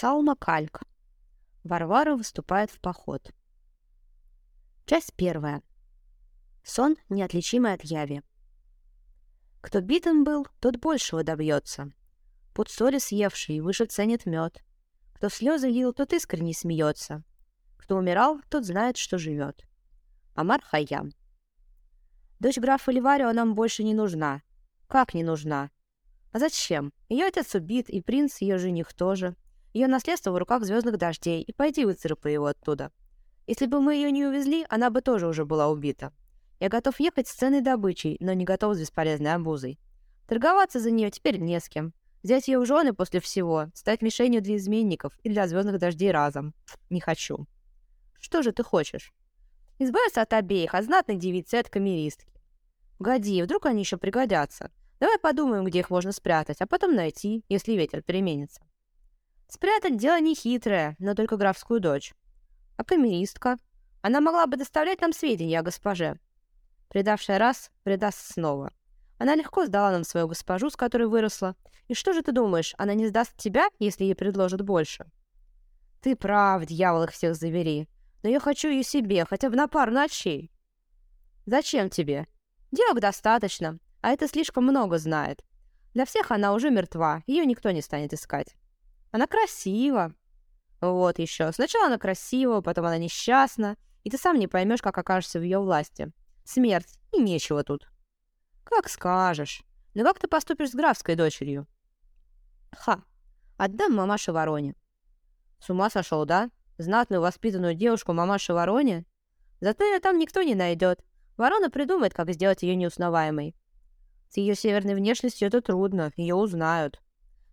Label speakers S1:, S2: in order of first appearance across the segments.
S1: Салма Кальк. Варвара выступает в поход. Часть первая. Сон, неотличимый от яви. Кто битым был, тот большего добьется. Пуд соли съевший выше ценит мед. Кто слезы лил, тот искренне смеется. Кто умирал, тот знает, что живет. Амар Хайям. Дочь графа Ливарио нам больше не нужна. Как не нужна? А зачем? Ее отец убит, и принц, ее жених тоже. Ее наследство в руках звездных дождей, и пойди выцарапай его оттуда. Если бы мы ее не увезли, она бы тоже уже была убита. Я готов ехать с ценной добычей, но не готов с бесполезной обузой. Торговаться за нее теперь не с кем. Взять ее в жены после всего, стать мишенью для изменников и для звездных дождей разом. Не хочу. Что же ты хочешь? Избавиться от обеих, от знатной девицы и от камеристки. Годи, вдруг они еще пригодятся. Давай подумаем, где их можно спрятать, а потом найти, если ветер переменится. Спрятать дело не хитрое, но только графскую дочь. А камеристка? Она могла бы доставлять нам сведения о госпоже. Предавшая раз, предаст снова. Она легко сдала нам свою госпожу, с которой выросла. И что же ты думаешь, она не сдаст тебя, если ей предложат больше? Ты прав, дьявол их всех забери. Но я хочу ее себе, хотя бы на пару ночей. Зачем тебе? Девок достаточно, а это слишком много знает. Для всех она уже мертва, ее никто не станет искать. Она красива. Вот еще. Сначала она красива, потом она несчастна, и ты сам не поймешь, как окажешься в ее власти. Смерть, и нечего тут. Как скажешь. Но как ты поступишь с графской дочерью? Ха, отдам мамаше Вороне. С ума сошел, да? Знатную воспитанную девушку мамаше Вороне? Зато ее там никто не найдет. Ворона придумает, как сделать ее неузнаваемой. С ее северной внешностью это трудно, ее узнают.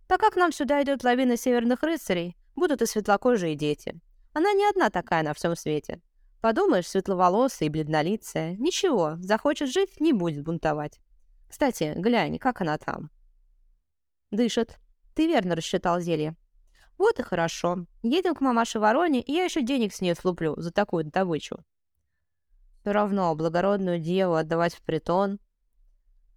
S1: Так как нам сюда идет лавина северных рыцарей, будут и светлокожие дети. Она не одна такая на всем свете. Подумаешь, светловолосая и бледнолицая. Ничего, захочет жить, не будет бунтовать. Кстати, глянь, как она там. Дышит. Ты верно рассчитал зелье. Вот и хорошо. Едем к мамаше Вороне, и я еще денег с нее слуплю за такую добычу. Все равно благородную деву отдавать в притон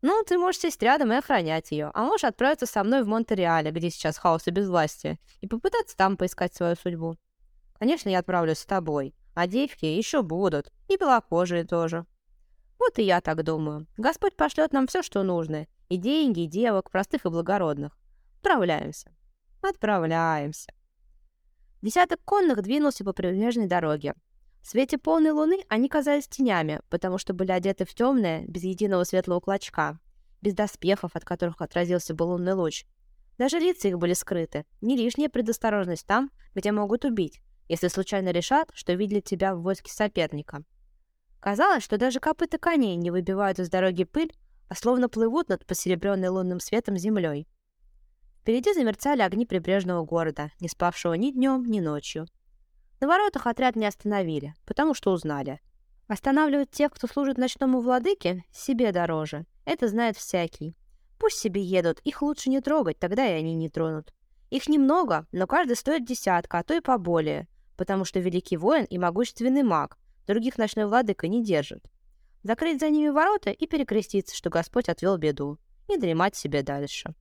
S1: ну, ты можешь сесть рядом и охранять ее, а можешь отправиться со мной в Монтереале, где сейчас хаос и безвластие, и попытаться там поискать свою судьбу. Конечно, я отправлюсь с тобой, а девки еще будут, и белокожие тоже. Вот и я так думаю. Господь пошлет нам все, что нужно. И деньги, и девок, простых и благородных. Отправляемся. Отправляемся. Десяток конных двинулся по прибрежной дороге. В свете полной луны они казались тенями, потому что были одеты в темное, без единого светлого клочка, без доспехов, от которых отразился бы лунный луч. Даже лица их были скрыты. Не лишняя предосторожность там, где могут убить, если случайно решат, что видели тебя в войске соперника. Казалось, что даже копыта коней не выбивают из дороги пыль, а словно плывут над посеребренной лунным светом землей. Впереди замерцали огни прибрежного города, не спавшего ни днем, ни ночью. На воротах отряд не остановили, потому что узнали. Останавливать тех, кто служит ночному владыке, себе дороже. Это знает всякий. Пусть себе едут, их лучше не трогать, тогда и они не тронут. Их немного, но каждый стоит десятка, а то и поболее, потому что великий воин и могущественный маг, других ночной владыка не держит. Закрыть за ними ворота и перекреститься, что Господь отвел беду, и дремать себе дальше.